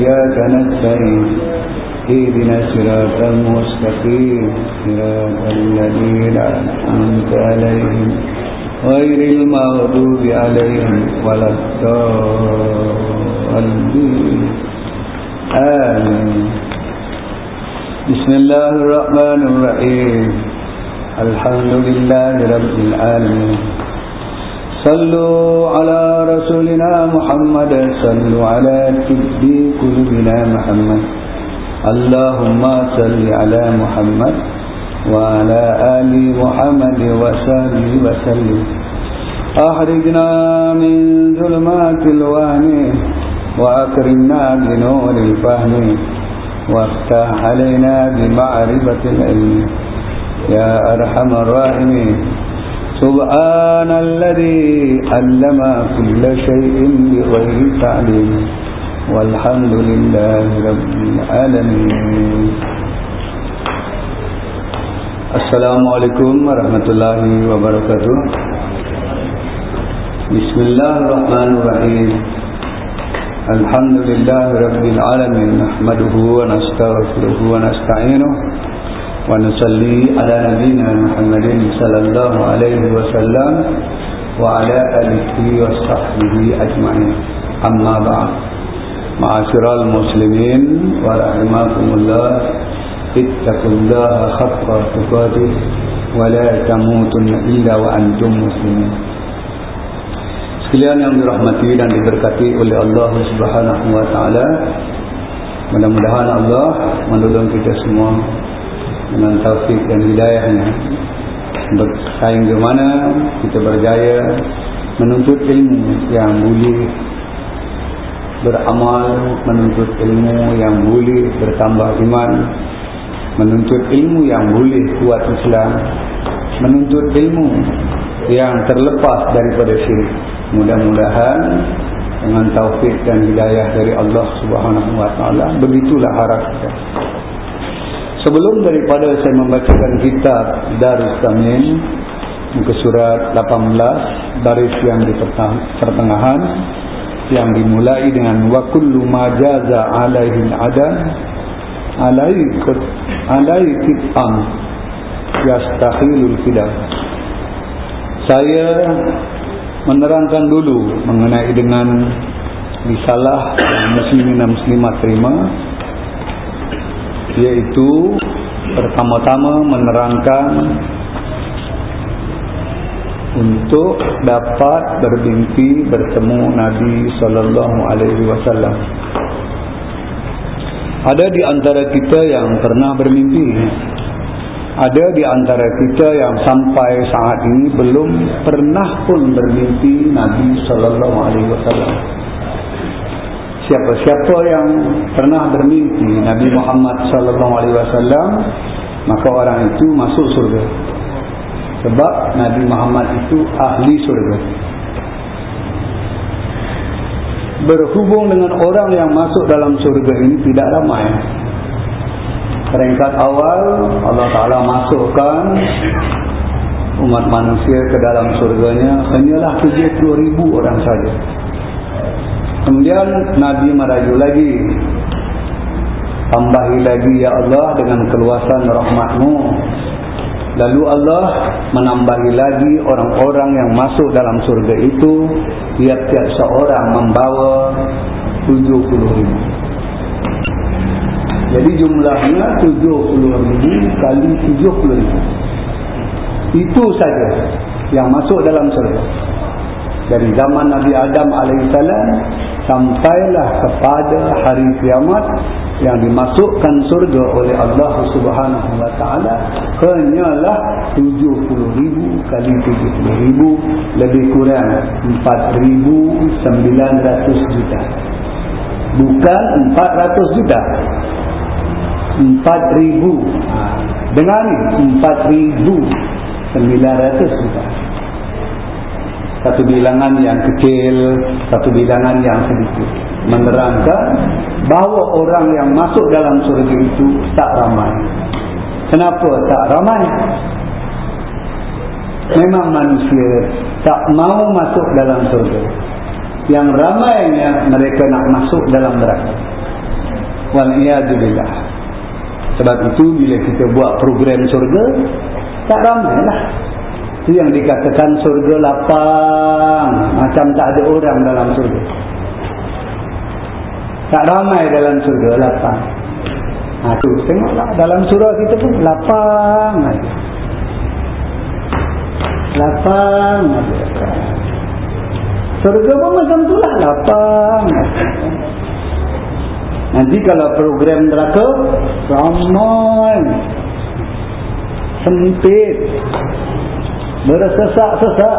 إياك نستعين اهدنا الصراط المستقيم صراط الذين أنعمت عليهم غير المغضوب عليهم ولا الضالين. آمين. بسم الله الرحمن الرحيم. الحمد لله رب العالمين. صلوا على رسولنا محمد صلوا على تبي قلوبنا محمد. اللهم صل على محمد وعلى آل محمد وسلم وسلم. أخرجنا من ظلمات الوهم وأكرمنا بنور الفهم. وافتح علينا بمعرفة العلم. يا أرحم الراحمين. سبحان الذي علم كل شيء بغير تعليم والحمد لله رب العالمين. السلام عليكم ورحمة الله وبركاته. بسم الله الرحمن الرحيم. الحمد لله رب العالمين نحمده ونستغفره ونستعينه ونصلي على نبينا محمد صلى الله عليه وسلم وعلى آله وصحبه أجمعين أما بعد معاشر المسلمين ورحمكم الله اتقوا الله حق تقاته ولا تموتن إلا وأنتم مسلمين Sekalian yang dirahmati dan diberkati oleh Allah Subhanahu wa taala. Mudah-mudahan Allah menolong kita semua dengan taufik dan hidayahnya. Di mana kita berjaya menuntut ilmu yang boleh beramal menuntut ilmu yang boleh bertambah iman menuntut ilmu yang boleh kuat Islam menuntut ilmu yang terlepas daripada syirik. Mudah-mudahan dengan taufik dan hidayah dari Allah Subhanahu wa taala begitulah harap kita Sebelum daripada saya membacakan kitab Darus Tamin muka surat 18 baris yang di pertengahan yang dimulai dengan wa kullu ma jaza alaihi adan alai alai kitam yastakhilul fidam saya menerangkan dulu mengenai dengan risalah yang muslimin dan muslimat terima yaitu pertama-tama menerangkan untuk dapat bermimpi bertemu Nabi sallallahu alaihi wasallam. Ada di antara kita yang pernah bermimpi. Ada di antara kita yang sampai saat ini belum pernah pun bermimpi Nabi sallallahu alaihi wasallam siapa-siapa yang pernah bermimpi Nabi Muhammad sallallahu alaihi wasallam maka orang itu masuk surga. Sebab Nabi Muhammad itu ahli surga. Berhubung dengan orang yang masuk dalam surga ini tidak ramai. Peringkat awal Allah Ta'ala masukkan umat manusia ke dalam surganya hanyalah 70 ribu orang saja Kemudian Nabi merayu lagi. Tambahi lagi Ya Allah dengan keluasan rahmatmu. Lalu Allah menambahi lagi orang-orang yang masuk dalam surga itu. Tiap-tiap seorang membawa 70 ribu. Jadi jumlahnya 70 ribu kali 70 ribu. Itu saja yang masuk dalam surga Dari zaman Nabi Adam AS sampailah kepada hari kiamat yang dimasukkan surga oleh Allah Subhanahu wa taala hanyalah 70 ribu kali 70 ribu lebih kurang 4900 juta. Bukan 400 juta. 4000 dengan 4900 juta satu bilangan yang kecil, satu bilangan yang sedikit. Menerangkan bahawa orang yang masuk dalam surga itu tak ramai. Kenapa tak ramai? Memang manusia tak mau masuk dalam surga. Yang ramainya mereka nak masuk dalam neraka. waliyadzubillah sebab itu bila kita buat program surga tak ramai lah itu yang dikatakan surga lapang. Macam tak ada orang dalam surga. Tak ramai dalam surga lapang. Ha, tu tengoklah. Dalam surah kita pun lapang lapang surga pun macam tu lah lapang nanti kalau program neraka ramai. Sempit bersesak-sesak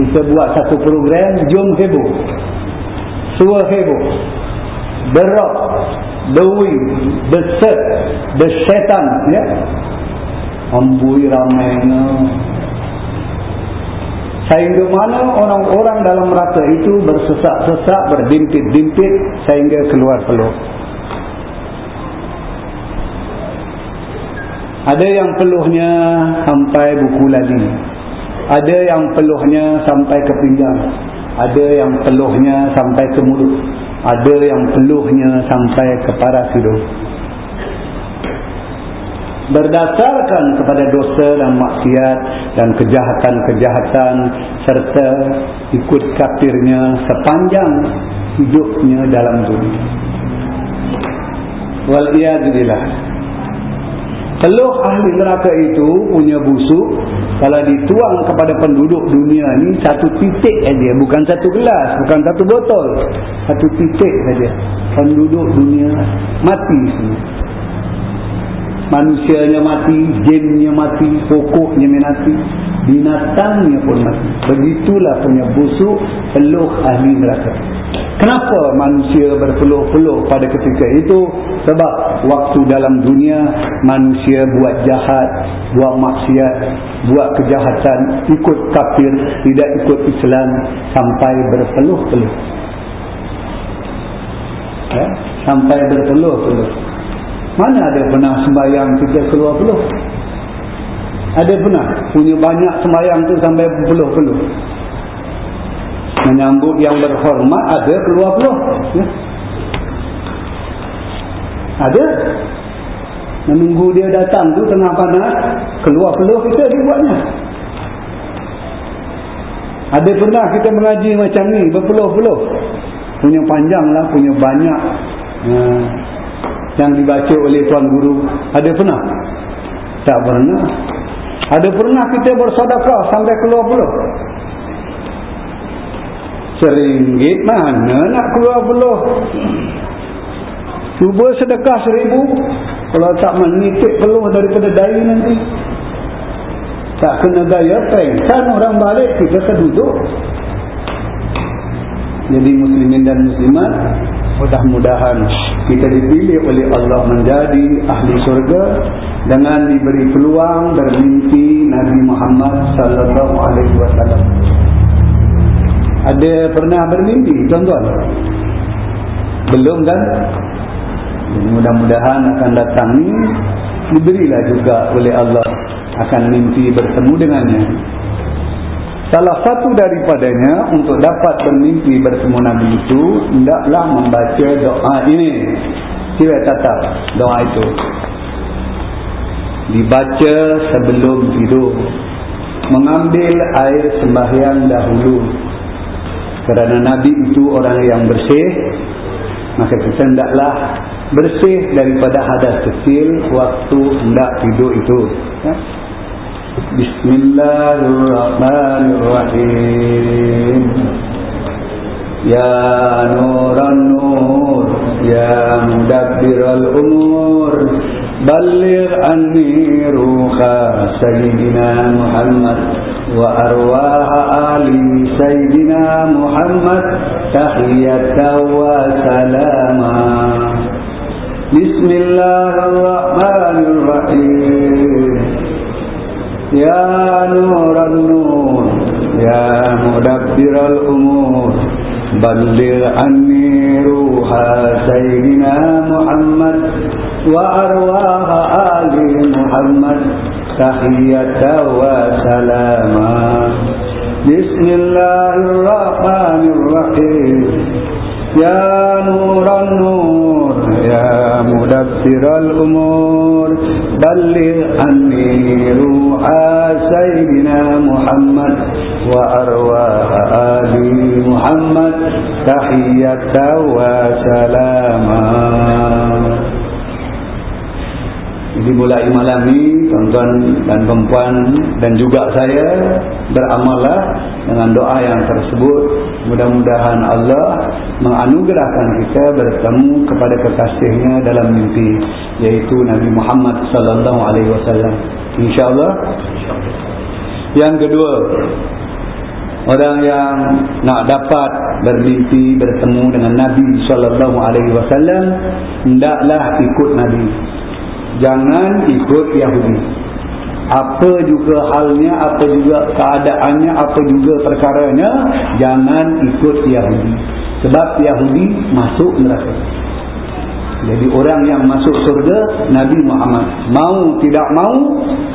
kita buat satu program jom heboh. Suah heboh. The rock the wind the set the setan ya. Ambui ramai sehingga mana orang-orang dalam rata itu bersesak-sesak berdimpit-dimpit sehingga keluar peluh ada yang peluhnya sampai buku lali ada yang peluhnya sampai ke pinggang. Ada yang peluhnya sampai ke mulut. Ada yang peluhnya sampai ke paras hidung berdasarkan kepada dosa dan maksiat dan kejahatan-kejahatan serta ikut kafirnya sepanjang hidupnya dalam dunia. Waliyadillah Peluh ahli neraka itu punya busuk kalau dituang kepada penduduk dunia ni satu titik saja. Bukan satu gelas bukan satu botol. Satu titik saja. Penduduk dunia mati semua. Manusianya mati jinnya mati pokoknya mati. Binatangnya pun mati. Begitulah punya busuk peluh ahli neraka kenapa manusia berpeluh-peluh pada ketika itu sebab waktu dalam dunia manusia buat jahat buat maksiat buat kejahatan ikut kafir tidak ikut Islam sampai berpeluh-peluh ya? sampai berpeluh-peluh mana ada pernah sembahyang kita keluar peluh? Ada pernah punya banyak sembahyang tu sampai peluh-peluh. Menyambut yang berhormat ada keluar peluh. Ya? Ada. Menunggu dia datang tu tengah panas, keluar peluh kita dibuatnya. Ada pernah kita mengaji macam ni, berpeluh-peluh. Punya panjang lah, punya banyak. Hmm yang dibaca oleh tuan guru ada pernah? tak pernah ada pernah kita bersadakah sampai keluar puluh seringgit mana nak keluar puluh cuba sedekah seribu. Kalau tak menitik peluh daripada dari nanti. Tak kena gaya pengsan orang balik kita keduduk jadi muslimin dan muslimat mudah-mudahan kita dipilih oleh Allah menjadi ahli surga dengan diberi peluang bermimpi Nabi Muhammad sallallahu alaihi wasallam. Ada pernah bermimpi tuan-tuan? Belum kan? Mudah-mudahan akan datang ni diberilah juga oleh Allah akan mimpi bertemu dengannya. Salah satu daripadanya untuk dapat bermimpi bertemu Nabi itu hendaklah membaca doa ini. Sila tatap doa itu. Dibaca sebelum tidur. Mengambil air sembahyang dahulu kerana Nabi itu orang yang bersih maka kita hendaklah bersih daripada hadas kecil waktu hendak tidur itu ya? Bismillahirrahmanirrahim Ya nuran nur Ya mudabbir al-umur Balir anni ruha Sayyidina Muhammad وأرواح آل سيدنا محمد تحية وسلاما. بسم الله الرحمن الرحيم. يا نور النور يا مدبر الأمور. بلغ عني روح سيدنا محمد وأرواح آل محمد. تحية وسلاما. بسم الله الرحمن الرحيم. يا نور النور ميسر الأمور. بلغ عني روح سيدنا محمد وأرواح آل محمد تحية وسلاما. Jadi mulai malam ini tuan-tuan dan perempuan dan juga saya beramallah dengan doa yang tersebut. Mudah-mudahan Allah menganugerahkan kita bertemu kepada kekasihnya dalam mimpi yaitu Nabi Muhammad sallallahu alaihi wasallam. Insya-Allah. Yang kedua, orang yang nak dapat bermimpi bertemu dengan Nabi sallallahu alaihi wasallam hendaklah ikut Nabi jangan ikut Yahudi. Apa juga halnya apa juga keadaannya apa juga perkaranya jangan ikut Yahudi. Sebab Yahudi masuk neraka. Jadi orang yang masuk surga Nabi Muhammad. Mau tidak mau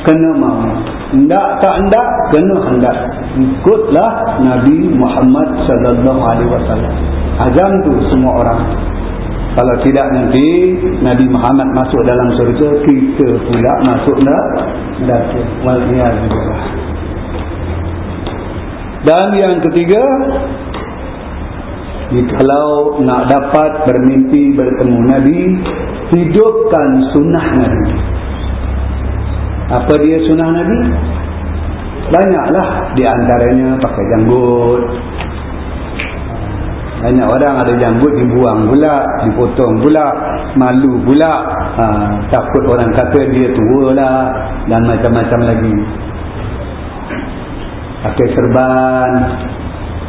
kena mau. Hendak tak hendak kena hendak. Ikutlah Nabi Muhammad sallallahu alaihi wasallam. Azam tu semua orang kalau tidak nanti Nabi Muhammad masuk dalam surga Kita pula masuk Waliyahullah Dan yang ketiga Kalau nak dapat bermimpi bertemu Nabi Hidupkan sunnah Nabi. Apa dia sunnah Nabi? Banyaklah. Di antaranya pakai janggut banyak orang ada janggut dibuang pula, dipotong pula, malu pula. Ha, takut orang kata dia tua lah dan macam-macam lagi. Pakai serban,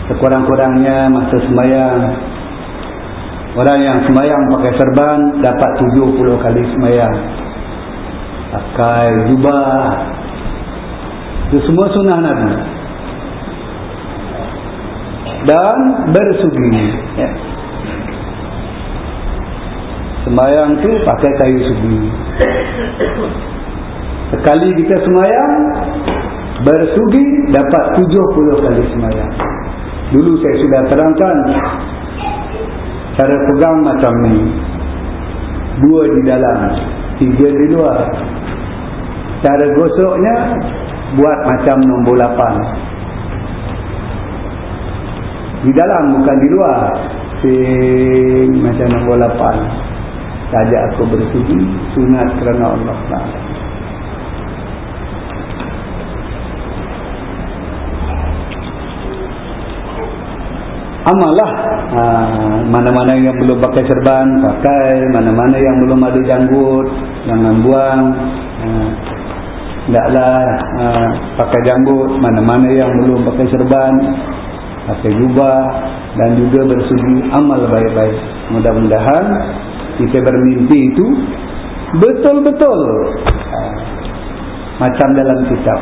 sekurang-kurangnya masa semayang. Orang yang semayang pakai serban dapat 70 kali semayang. Pakai jubah. Itu semua sunnah Nabi dan bersugi. Ya. sembayang tu pakai kayu sugi. Sekali kita sembayang bersugi dapat 70 kali sembayang dulu saya sudah terangkan cara pegang macam ni. Dua di dalam tiga di luar. Cara gosoknya buat macam nombor di dalam bukan di luar. Sing macam nombor lapan. Saja aku bersudi sunat kerana Allah Ta'ala. Amallah. Ha, mana-mana ha, yang belum pakai serban pakai. Mana-mana yang belum ada janggut jangan buang. Ha, taklah ha, pakai janggut. Mana-mana yang belum pakai serban pakai jubah dan juga bersudi amal baik-baik. Mudah-mudahan kita bermimpi itu betul-betul macam dalam kitab.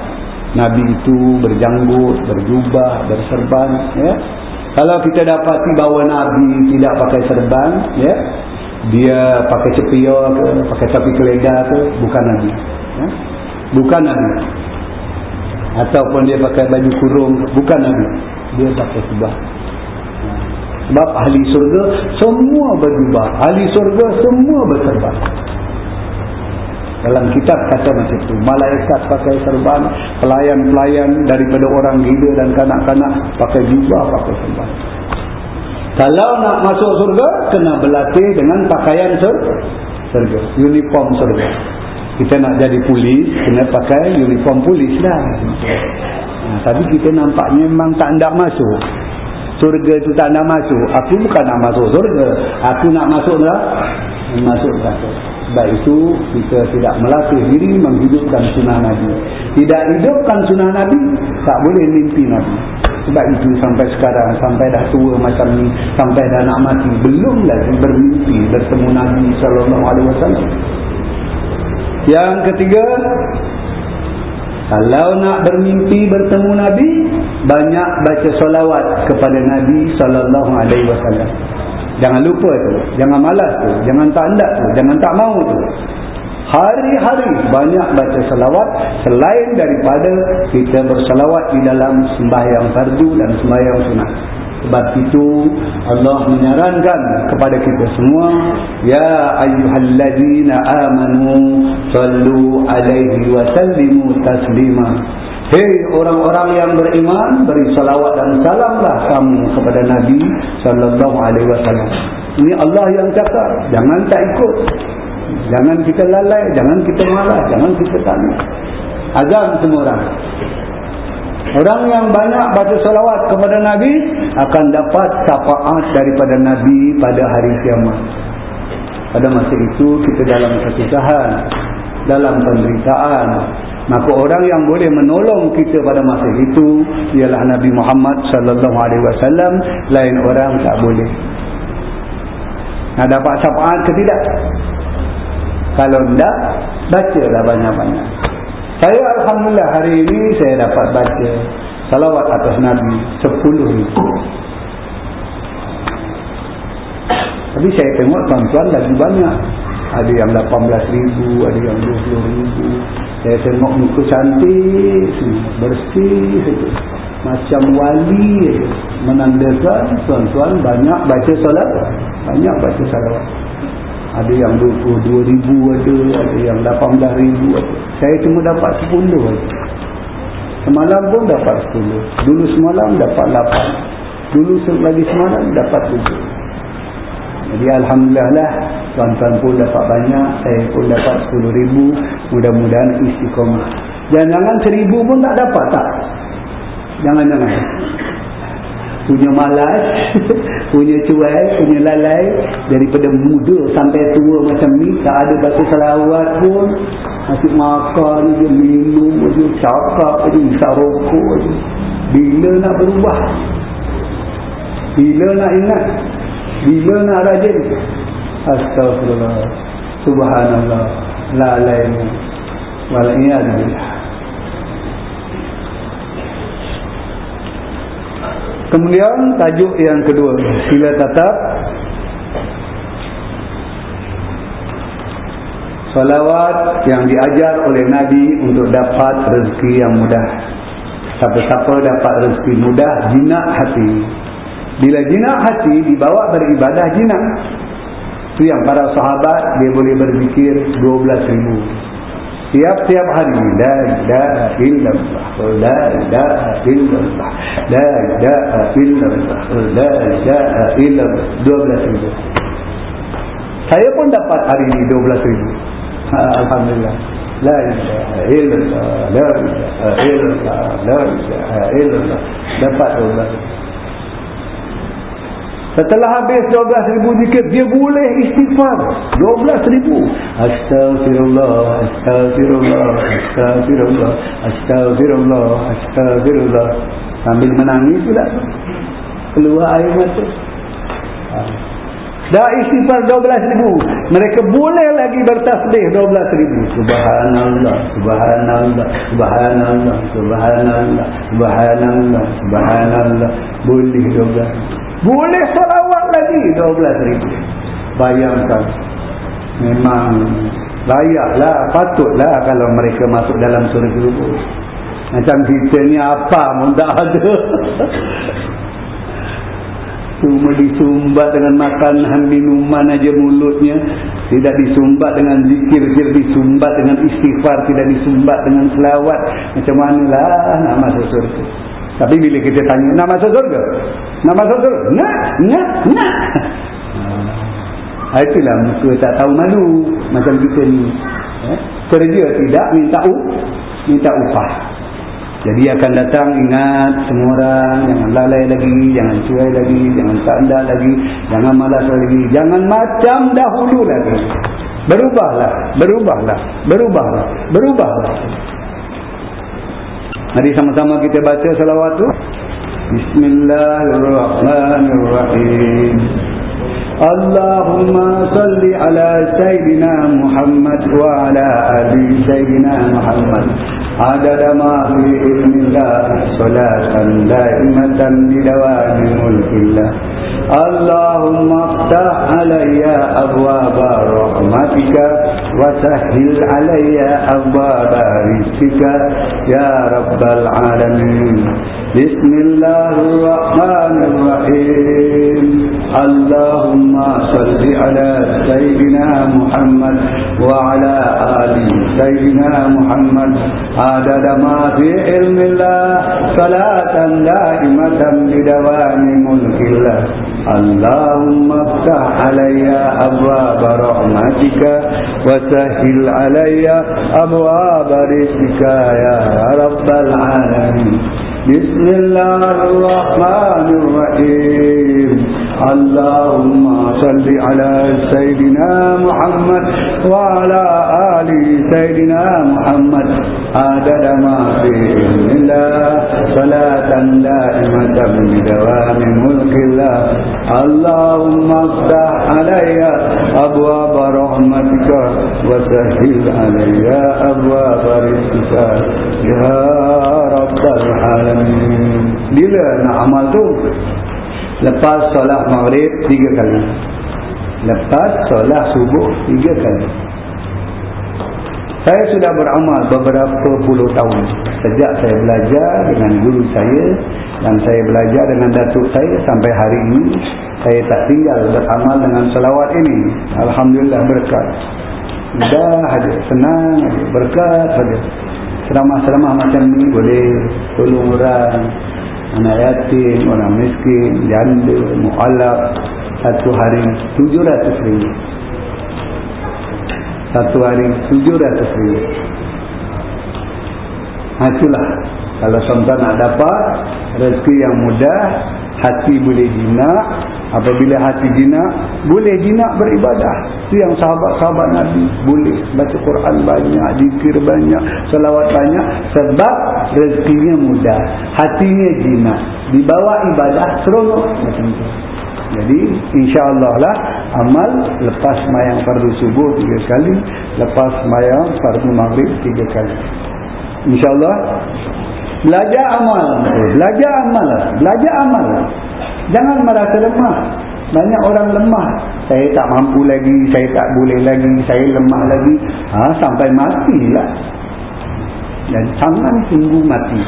Nabi itu berjanggut, berjubah, berserban. Ya. Kalau kita dapati bahawa Nabi tidak pakai serban, ya, dia pakai cepior ke, pakai sapi keledar ke, bukan Nabi. Ya. Bukan Nabi. Ataupun dia pakai baju kurung, bukan Nabi dia pakai jubah sebab. Ahli surga semua berjubah ahli surga semua berserban dalam kitab kata macam itu malaikat pakai serban pelayan-pelayan daripada orang gila dan kanak-kanak pakai jubah pakai serban. Kalau nak masuk surga kena berlatih dengan pakaian surga uniform surga kita nak jadi polis kena pakai uniform polis lah Ha, tapi kita nampaknya memang tak nak masuk. Surga itu tak nak masuk. Aku bukan nak masuk surga. Aku nak masuk lah. Masuk surga. Sebab itu kita tidak melatih diri menghidupkan sunnah Nabi. Tidak hidupkan sunnah Nabi, tak boleh mimpi Nabi. Sebab itu sampai sekarang, sampai dah tua macam ni, sampai dah nak mati, belum lagi bermimpi bertemu Nabi SAW. Yang ketiga, kalau nak bermimpi bertemu Nabi, banyak baca solawat kepada Nabi sallallahu alaihi wasallam. Jangan lupa tu, jangan malas tu, jangan tak hendak tu, jangan tak mau tu. Hari-hari banyak baca salawat selain daripada kita bersalawat di dalam sembahyang fardu dan sembahyang sunat. Sebab itu Allah menyarankan kepada kita semua ya ayyuhallazina amanu sallu alaihi wa sallimu taslima Hei orang-orang yang beriman beri salawat dan salamlah kamu kepada Nabi sallallahu alaihi wasallam. Ini Allah yang cakap, jangan tak ikut. Jangan kita lalai, jangan kita malas, jangan kita tanya. Azam semua orang. Orang yang banyak baca salawat kepada Nabi akan dapat syafaat daripada Nabi pada hari kiamat. Pada masa itu kita dalam kesusahan, dalam penderitaan, Maka orang yang boleh menolong kita pada masa itu ialah Nabi Muhammad sallallahu alaihi wasallam, lain orang tak boleh. Nak dapat syafaat ke tidak? Kalau tidak, bacalah banyak-banyak. Saya alhamdulillah hari ini saya dapat baca salawat atas Nabi 10 ribu. Tapi saya tengok tuan-tuan lagi banyak. Ada yang 18 ribu, ada yang 20 ribu. Saya tengok muka cantik bersih. Macam wali menandakan tuan-tuan banyak baca salat, banyak baca salawat. Ada yang 22 ribu ada, ada yang 18 ribu ada. Saya cuma dapat 10 saja. Semalam pun dapat 10. Dulu semalam dapat 8. Dulu lagi semalam dapat 7. Jadi Alhamdulillah lah Tuan-tuan pun dapat banyak Saya pun dapat 10 ribu Mudah-mudahan istiqomah Jangan-jangan seribu pun tak dapat tak? Jangan-jangan Punya malas Punya cuai Punya lalai. Daripada muda sampai tua macam ni Tak ada baca salawat pun. Masih makan je Minum je Cakap je Isap rokok je Bila nak berubah? Bila nak ingat? Bila nak rajin? Astagfirullah Subhanallah. La laimu Wal'iyadillah Kemudian tajuk yang kedua Sila tatap Salawat yang diajar oleh Nabi Untuk dapat rezeki yang mudah Siapa-siapa dapat rezeki mudah Jinak hati bila jinak hati dibawa beribadah jinak. Itu yang para sahabat dia boleh berzikir 12 ribu. Tiap-tiap hari la ilaha illallah la ilaha illallah la ilaha illallah la ilaha illallah 12 ribu. Saya pun dapat hari ini 12 ribu. Ha, Alhamdulillah. La ilaha illallah la ilaha illallah la ilaha illallah dapat 12 ribu. Setelah habis 12 ribu zikir, dia boleh istighfar. 12 ribu. Astaghfirullah, astaghfirullah, astaghfirullah, astaghfirullah, astaghfirullah. Sambil menangis pula. Keluar air mata. Dah istighfar 12 ribu. Mereka boleh lagi bertasbih 12 ribu. Subhanallah, subhanallah, subhanallah, subhanallah, subhanallah, subhanallah. Boleh 12 ribu. Boleh salawat lagi 12 ribu. Bayangkan. Memang layaklah, patutlah kalau mereka masuk dalam surga. Macam kita ni apa pun tak ada. Cuma disumbat dengan makanan minuman aja mulutnya. Tidak disumbat dengan zikir-zikir, disumbat dengan istighfar, tidak disumbat dengan selawat. Macam manalah nak masuk surga. Tapi bila kita tanya, nak masuk surga? Nak masuk surga? Nak, nak, nak. Ha, itulah muka tak tahu malu. Macam kita ni. Eh? Kerja tidak, minta up, minta upah. Jadi akan datang ingat semua orang. Jangan lalai lagi, jangan cuai lagi, jangan tanda lagi, jangan malas lagi. Jangan macam dahulu lagi. Berubahlah, berubahlah, berubahlah, berubahlah. Mari sama-sama kita baca salawat tu. Bismillahirrahmanirrahim. Allahumma salli ala Sayyidina Muhammad wa ala ali Sayyidina Muhammad. Adada ma fi ilmillah salatan daimatan bidawami mulkillah. اللهم افتح علي أبواب رحمتك وسهل علي أبواب رزقك يا رب العالمين بسم الله الرحمن الرحيم اللهم صل على سيدنا محمد وعلى آل سيدنا محمد. عدد ما في علم الله صلاة دائمة بدوام ملك الله. اللهم افتح علي أبواب رحمتك وسهل علي أبواب رزقك يا رب العالمين. بسم الله الرحمن الرحيم. اللهم صل على سيدنا محمد وعلى آل سيدنا محمد عدد ما في علم الله صلاة دائمة بدوام ملك الله اللهم افتح علي أبواب رحمتك وسهل علي أبواب رزقك يا رب العالمين bila nak amal tu lepas solat maghrib tiga kali. Lepas solat subuh tiga kali. Saya sudah beramal beberapa puluh tahun. Sejak saya belajar dengan guru saya dan saya belajar dengan datuk saya sampai hari ini saya tak tinggal beramal dengan selawat ini. Alhamdulillah berkat. Dah ada senang ada berkat saja ceramah-ceramah macam ni boleh tolong orang anak yatim, orang miskin, janda, mu'alaf satu hari tujuh ratus ribu satu hari tujuh ratus ribu ha, itulah kalau tuan nak dapat rezeki yang mudah hati boleh jinak apabila hati jinak boleh jinak beribadah. Itu yang sahabat-sahabat Nabi boleh baca Quran banyak zikir banyak selawat banyak sebab rezekinya mudah hatinya jinak. Dibawa ibadah seronok macam itu jadi insyaAllah lah amal lepas mayang fardu subuh tiga kali lepas mayang fardu maghrib tiga kali. insyaAllah belajar amal. Belajar amal. Belajar amal. Jangan merasa lemah. Banyak orang lemah. Saya tak mampu lagi. Saya tak boleh lagi. Saya lemah lagi. Ha, sampai matilah dan jangan tunggu mati.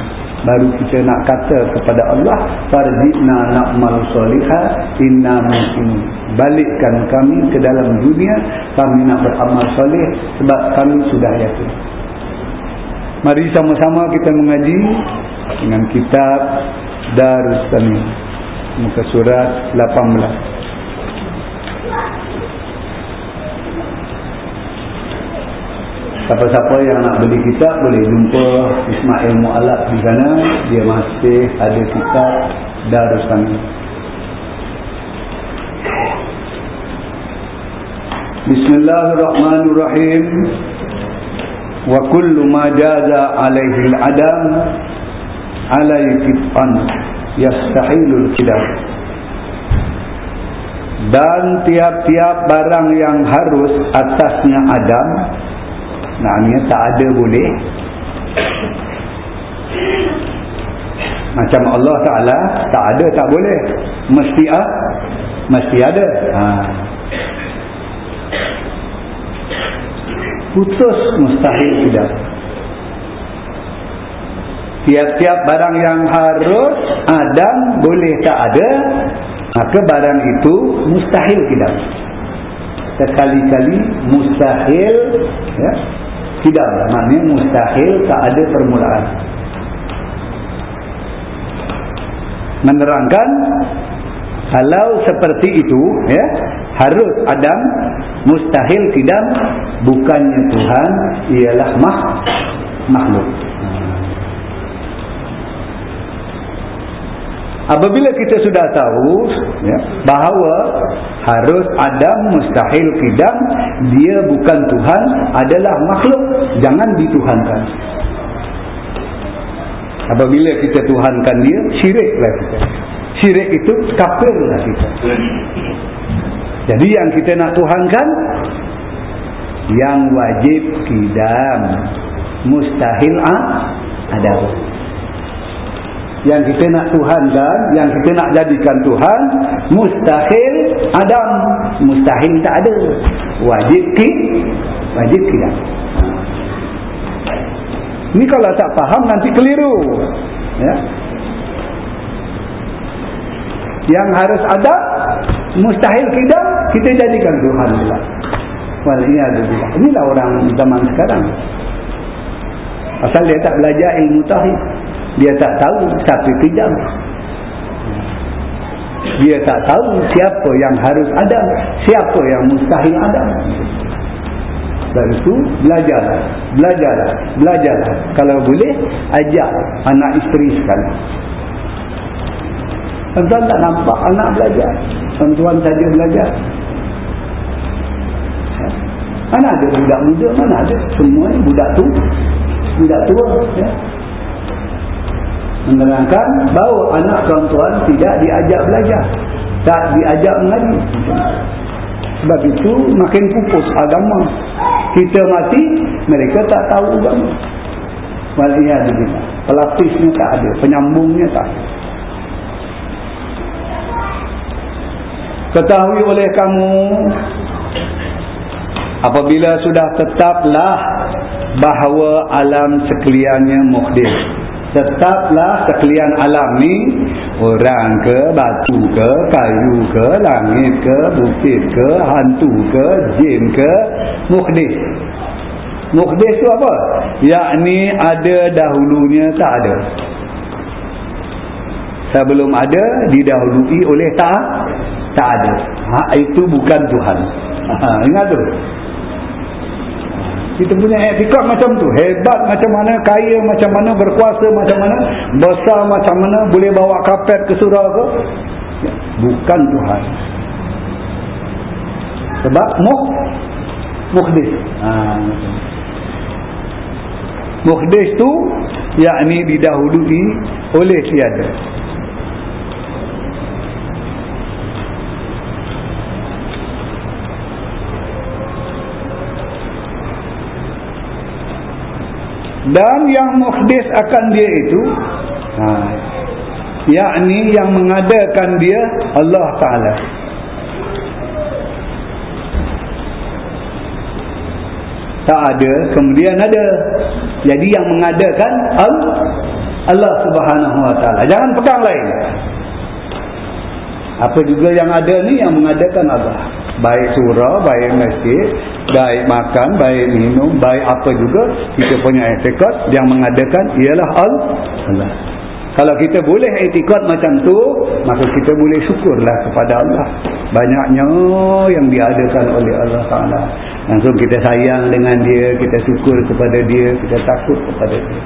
Baru kita nak kata kepada Allah farjina na'mal solihah inna mungkin balikkan kami ke dalam dunia kami nak beramal soleh sebab kami sudah yakin Mari sama-sama kita mengaji dengan kitab Darus Tani muka surat 18. Siapa-siapa yang nak beli kitab boleh jumpa Ismail Mu'alab di sana. Dia masih ada kitab Darus Tani. Bismillahirrahmanirrahim wa kullu ma jaza alaihi al-adam alaihi an yastahilul kidam dan tiap-tiap barang yang harus atasnya adam maknanya tak ada boleh. Macam Allah Ta'ala tak ada tak boleh. Mesti ah, mesti ada. Haa putus mustahil tidak. Tiap-tiap barang yang harus ada boleh tak ada maka barang itu mustahil tidak. Sekali-kali mustahil ya, tidak maknanya mustahil tak ada permulaan. Menerangkan kalau seperti itu ya harus Adam mustahil tidak bukannya Tuhan ialah mah, makhluk. Apabila kita sudah tahu ya, bahawa harus Adam mustahil tidak dia bukan Tuhan adalah makhluk. Jangan dituhankan. Apabila kita tuhankan dia syiriklah kita syirik itu kafirlah kita. Jadi yang kita nak tuhankan yang wajib kidam mustahil ah ada yang kita nak Tuhankan yang kita nak jadikan Tuhan mustahil Adam. Mustahil tak ada. Wajib ki wajib tidak ni kalau tak faham nanti keliru. Ya yang harus ada mustahil kita kita jadikan Tuhan pula waliyadzubillah inilah orang zaman sekarang. Asal dia tak belajar ilmu tauhid. Dia tak tahu siapa kejam dia tak tahu siapa yang harus ada siapa yang mustahil ada. Dan itu belajar belajar belajar kalau boleh ajak anak isteri sekali tuan tak nampak anak belajar? Tuan-tuan saja belajar. Mana ada budak muda? Mana ada? Semua budak tu budak tua ya. Menerangkan bahawa anak tuan-tuan tidak diajak belajar tak diajak mengaji. Sebab itu makin pupus agama. Kita mati mereka tak tahu agama. Waliyahidillah pelapisnya tak ada penyambungnya tak ada ketahui oleh kamu apabila sudah tetaplah bahawa alam sekaliannya muhdis. Tetaplah sekalian alam ni orang ke batu ke kayu ke langit ke bukit ke hantu ke jin ke muhdis. Muhdis tu apa? Yakni ada dahulunya tak ada. Sebelum ada didahului oleh tak tak ada ha, itu bukan Tuhan. Ha, ingat tu. Kita punya etikot macam tu. Hebat macam mana kaya macam mana berkuasa macam mana besar macam mana boleh bawa kapet ke surau ke? Ya, bukan Tuhan. Sebab muh muhdis ha, muhdis tu yakni didahului oleh tiada dan yang muhdis akan dia itu ha, yakni yang mengadakan dia Allah Ta'ala. Tak ada kemudian ada. Jadi yang mengadakan Allah Subhanahu Wa Ta'ala. Jangan pegang lain. Apa juga yang ada ni yang mengadakan Allah. Baik surah, baik masjid baik makan, baik minum baik apa juga kita punya etikot yang mengadakan ialah Allah. Kalau kita boleh etikot macam tu maka kita boleh syukurlah kepada Allah. Banyaknya yang diadakan oleh Allah Ta'ala. Langsung kita sayang dengan dia kita syukur kepada dia kita takut kepada dia.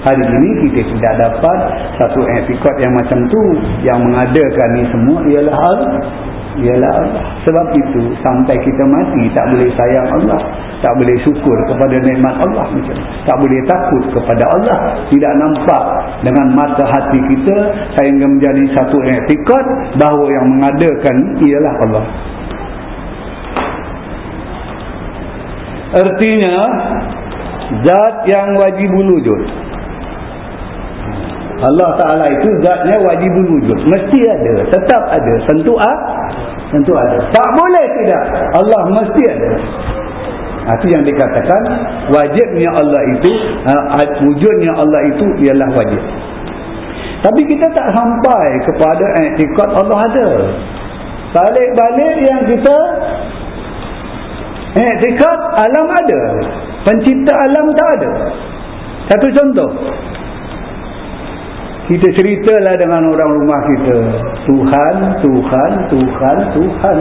Hari ini kita tidak dapat satu etikot yang macam tu yang mengadakan ni semua ialah Allah ialah Allah. Sebab itu sampai kita mati tak boleh sayang Allah, tak boleh syukur kepada nikmat Allah macam. Tak boleh takut kepada Allah, tidak nampak dengan mata hati kita sehingga menjadi satu i'tikad bahawa yang mengadakan ialah Allah. Artinya zat yang wajib wujud. Allah Ta'ala itu zatnya wajib wujud. Mesti ada. Tetap ada. Tentu ah, tentu ada. Tak boleh tidak. Allah mesti ada. Itu yang dikatakan wajibnya Allah itu uh, wujudnya Allah itu ialah wajib. Tapi kita tak sampai kepada etikot Allah ada. Balik-balik yang kita etikot alam ada. Pencipta alam tak ada. Satu contoh kita ceritalah dengan orang rumah kita. Tuhan, Tuhan, Tuhan, Tuhan.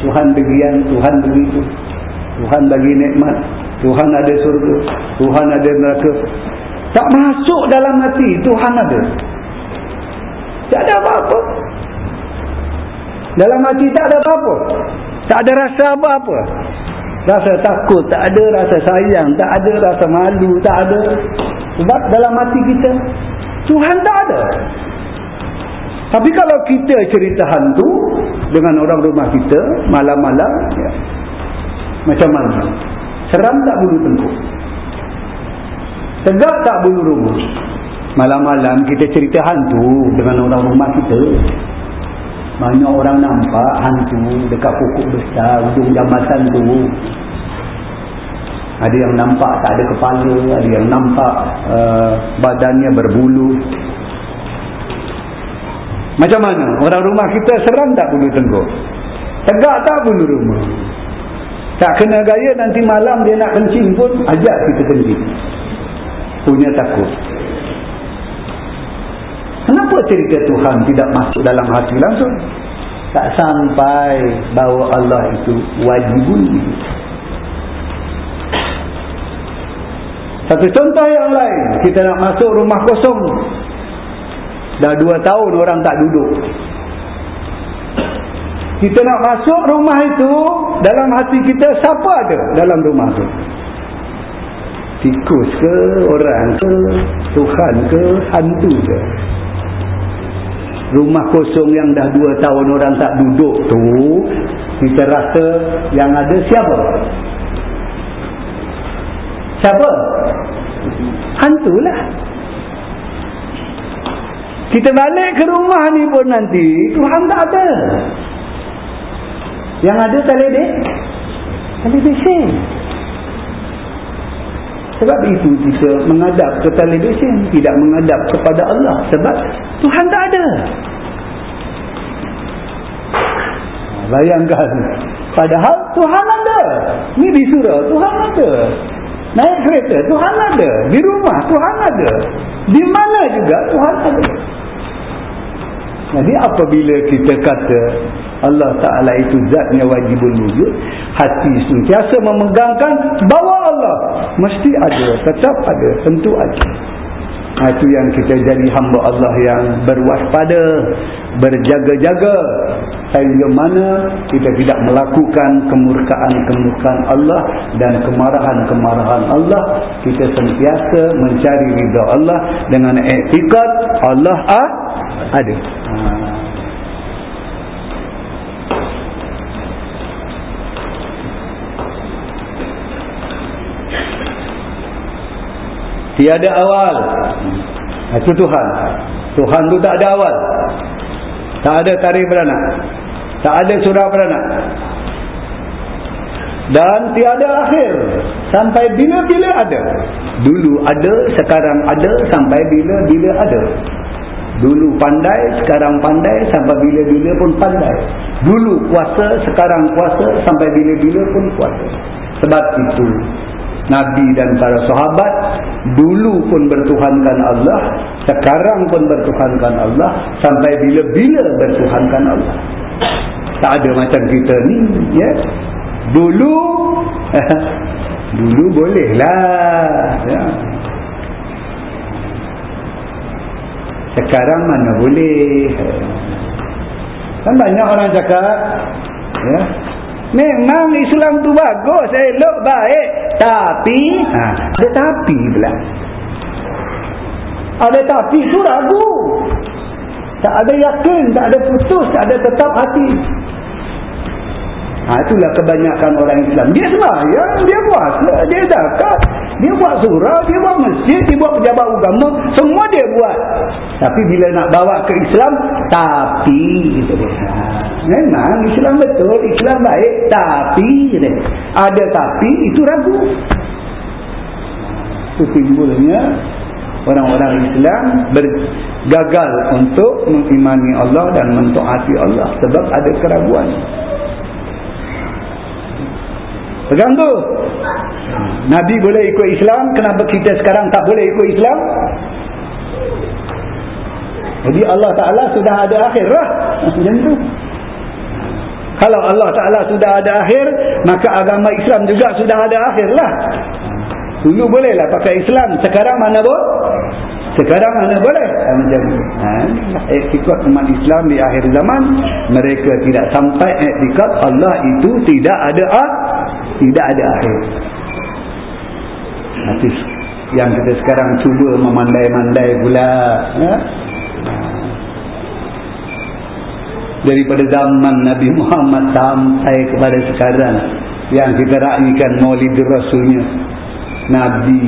Tuhan bagian, Tuhan begitu Tuhan bagi nikmat. Tuhan ada surga. Tuhan ada neraka. Tak masuk dalam hati Tuhan ada. Tak ada apa-apa. Dalam hati tak ada apa-apa. Tak ada rasa apa-apa rasa takut tak ada rasa sayang tak ada rasa malu tak ada sebab dalam hati kita Tuhan tak ada. Tapi kalau kita cerita hantu dengan orang rumah kita malam-malam, ya, macam mana? Seram tak bulu tengkuk? Tegak tak bulu rumah? malam-malam kita cerita hantu dengan orang rumah kita banyak orang nampak hantu dekat pokok besar ujung jambatan tu. Ada yang nampak tak ada kepala ada yang nampak uh, badannya berbulu. Macam mana? Orang rumah kita seram tak bulu tenggok tegak tak bulu rumah? Tak kena gaya nanti malam dia nak kencing pun ajak kita kencing. Punya takut kenapa cerita Tuhan tidak masuk dalam hati langsung? Tak sampai bahawa Allah itu wajibun satu contoh yang lain kita nak masuk rumah kosong. Dah dua tahun orang tak duduk. Kita nak masuk rumah itu dalam hati kita siapa ada dalam rumah itu tikus ke orang ke Tuhan ke hantu ke rumah kosong yang dah dua tahun orang tak duduk tu kita rasa yang ada siapa? Siapa? Hantulah kita balik ke rumah ni pun nanti Tuhan tak ada. Yang ada telebih telebih sebab itu kita menghadap ke telebih tidak menghadap kepada Allah. Sebab Tuhan tak ada. Bayangkan. Padahal Tuhan ada. Ni di surau Tuhan ada. Naik kereta Tuhan ada. Di rumah Tuhan ada. Di mana juga Tuhan ada jadi apabila kita kata Allah Ta'ala itu zatnya wajibul wujud hati sentiasa memegangkan bahawa Allah. Mesti ada, tetap ada, tentu ada. Itu yang kita jadi hamba Allah yang berwaspada berjaga-jaga. Sehingga mana kita tidak melakukan kemurkaan-kemurkaan Allah dan kemarahan-kemarahan Allah kita sentiasa mencari ridha Allah dengan etikat Allah ah, ada. Tiada awal. Itu Tuhan. Tuhan tu tak ada awal. Tak ada tarikh beranak. Tak ada surah beranak. Dan tiada akhir. Sampai bila-bila ada. Dulu ada sekarang ada. Sampai bila-bila ada dulu pandai sekarang pandai sampai bila-bila pun pandai. Dulu kuasa sekarang kuasa sampai bila-bila pun kuasa. Sebab itu Nabi dan para sahabat dulu pun bertuhankan Allah sekarang pun bertuhankan Allah sampai bila-bila bertuhankan Allah. Tak ada macam kita ni ya. Dulu dulu bolehlah ya sekarang mana boleh kan banyak orang cakap ya Memang Islam tu bagus, elok, baik. Tapi, ha, ada tapi pula. Ada tapi tu ragu. Tak ada yakin, tak ada putus, tak ada tetap hati. Ha, itulah kebanyakan orang Islam. Dia semayang, dia puasa, dia zakat, dia buat surah, dia buat masjid, dia buat pejabat agama. Semua dia buat. Tapi bila nak bawa ke Islam, tapi. Gitu. Ha. Memang Islam betul, Islam baik, tapi ada tapi itu ragu. Itu timbulnya orang-orang Islam bergagal untuk mengimani Allah dan mentaati Allah sebab ada keraguan. Pegang tu. Nabi boleh ikut Islam, kenapa kita sekarang tak boleh ikut Islam? Jadi Allah Ta'ala sudah ada akhir lah. Macam tu. Kalau Allah Ta'ala sudah ada akhir, maka agama Islam juga sudah ada akhir lah. Dulu bolehlah pakai Islam. Sekarang mana boleh? Sekarang mana boleh? Ha, macam ha, etikat umat Islam di akhir zaman, mereka tidak sampai etikat Allah itu tidak ada ah, tidak ada akhir. Nanti yang kita sekarang cuba memandai-mandai pula. Ya? daripada zaman Nabi Muhammad sampai kepada sekarang yang kita raikan maulid rasulnya Nabi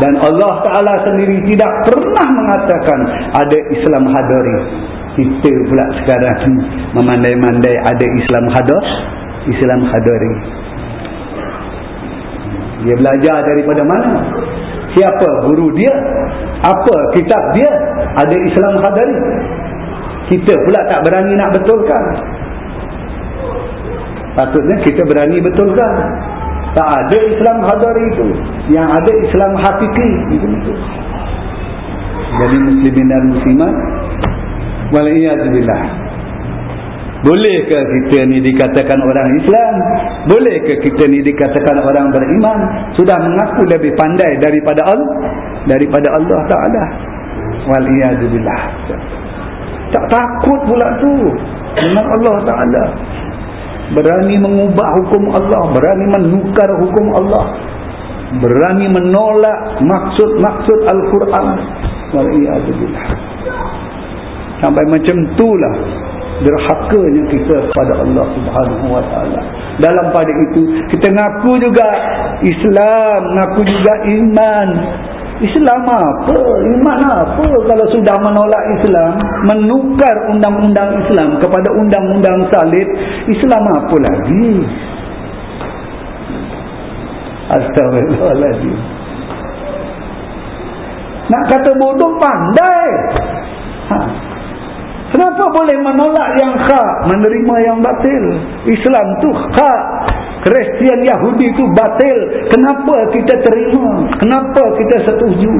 dan Allah Ta'ala sendiri tidak pernah mengatakan ada Islam hadari kita pula sekarang memandai-mandai ada Islam hadar Islam hadari dia belajar daripada mana? Siapa guru dia? Apa kitab dia? Ada Islam hadari. Kita pula tak berani nak betulkan. Patutnya kita berani betulkan. Tak ada Islam hadari itu. Yang ada Islam hakiki. Itu jadi muslimin dan muslimat waliyahzubillah bolehkah kita ni dikatakan orang Islam? Bolehkah kita ni dikatakan orang beriman? Sudah mengaku lebih pandai daripada Allah daripada Allah Ta'ala. Waliyahzubillah tak takut pula tu dengan Allah Ta'ala. Berani mengubah hukum Allah berani menukar hukum Allah berani menolak maksud-maksud Al-Quran. Waliyahzubillah sampai macam itulah derhakanya kita kepada Allah Subhanahu wa taala. Dalam pada itu kita ngaku juga Islam, ngaku juga iman. Islam apa? Iman apa kalau sudah menolak Islam, menukar undang-undang Islam kepada undang-undang salib, Islam apa lagi? Astagfirullahaladzim. Nak kata bodoh pandai. Ha. Kenapa boleh menolak yang hak, menerima yang batil? Islam tu hak. Kristian Yahudi tu batil. Kenapa kita terima? Kenapa kita setuju?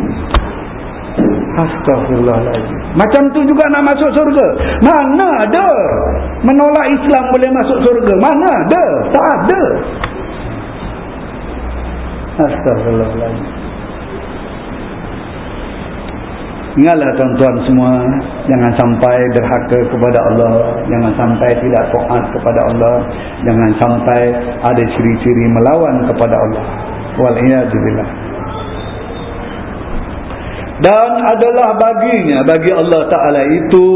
Astagfirullahaladzim. Macam tu juga nak masuk surga. Mana ada? Menolak Islam boleh masuk surga. Mana ada? Tak ada. Astagfirullahaladzim. Ingatlah tuan-tuan semua Jangan sampai derhaka kepada Allah Jangan sampai tidak taat kepada Allah Jangan sampai ada ciri-ciri melawan kepada Allah. Wal'iyadzubillah Dan adalah baginya Bagi Allah Ta'ala itu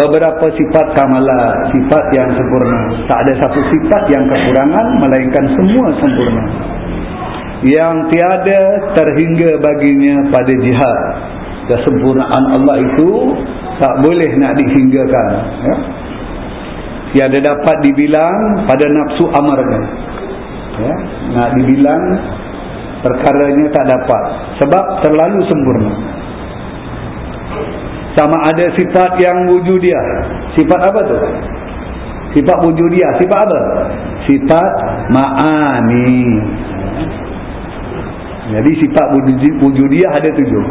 Beberapa sifat kamalah Sifat yang sempurna. Tak ada satu sifat yang kekurangan Melainkan semua sempurna. Yang tiada terhingga baginya pada jihad kesempurnaan Allah itu tak boleh nak dihinggakan ya. Tiada dapat dibilang pada nafsu amarnya ya. Nak dibilang perkaranya tak dapat sebab terlalu sempurna. Sama ada sifat yang wujudiah. Sifat apa tu? Sifat wujudiah. Sifat apa? Sifat ma'ani. Jadi sifat wujudiah ada tujuh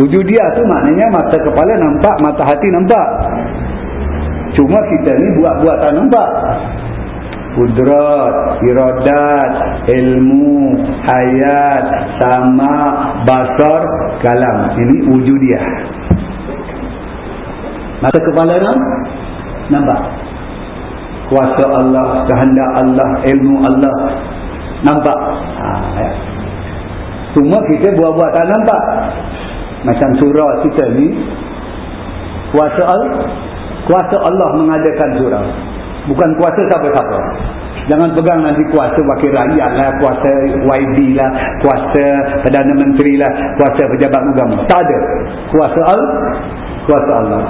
Wujud dia tu maknanya mata kepala nampak, mata hati nampak. Cuma kita ni buat-buat tak nampak. Kudrat, iradat, ilmu, hayat, sama, basar, kalam. Ini wujud dia. Mata kepala nampak? Nampak. Kuasa Allah, kehendak Allah, ilmu Allah. Nampak. Ha, ya. Cuma kita buat-buat tak nampak macam surah kita ni kuasa kuasa Allah mengadakan surah bukan kuasa siapa-siapa. Jangan pegang nanti kuasa wakil rakyat lah kuasa YB lah kuasa Perdana Menteri lah kuasa pejabat agama. Tak ada. Kuasa Allah kuasa Allah.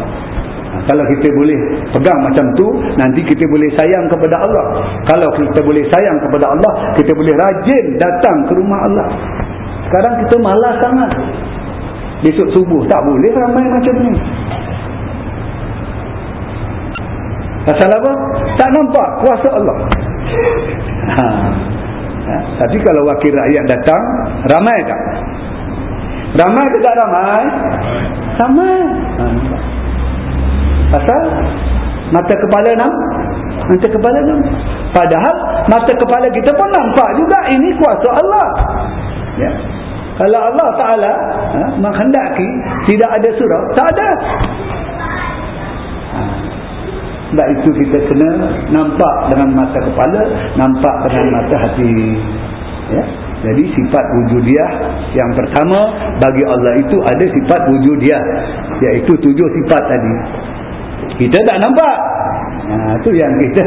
Kalau kita boleh pegang macam tu nanti kita boleh sayang kepada Allah. Kalau kita boleh sayang kepada Allah kita boleh rajin datang ke rumah Allah. Sekarang kita malas sangat Besok subuh tak boleh ramai macam ni. Pasal apa? Tak nampak kuasa Allah. Ha. Ha. Tapi kalau wakil rakyat datang, ramai tak? Ramai ke tak ramai? Ramai. Ha. Pasal mata kepala nam, mata kepala nam. Padahal mata kepala kita pun nampak juga ini kuasa Allah. Ya. Kalau Allah Ta'ala ha, menghendaki tidak ada surah, tak ada. Ha. Sebab itu kita kena nampak dengan mata kepala, nampak dengan mata hati. Ya? Jadi sifat wujudiah yang pertama bagi Allah itu ada sifat wujudiah. Iaitu tujuh sifat tadi. Kita tak nampak. Ha, tu yang kita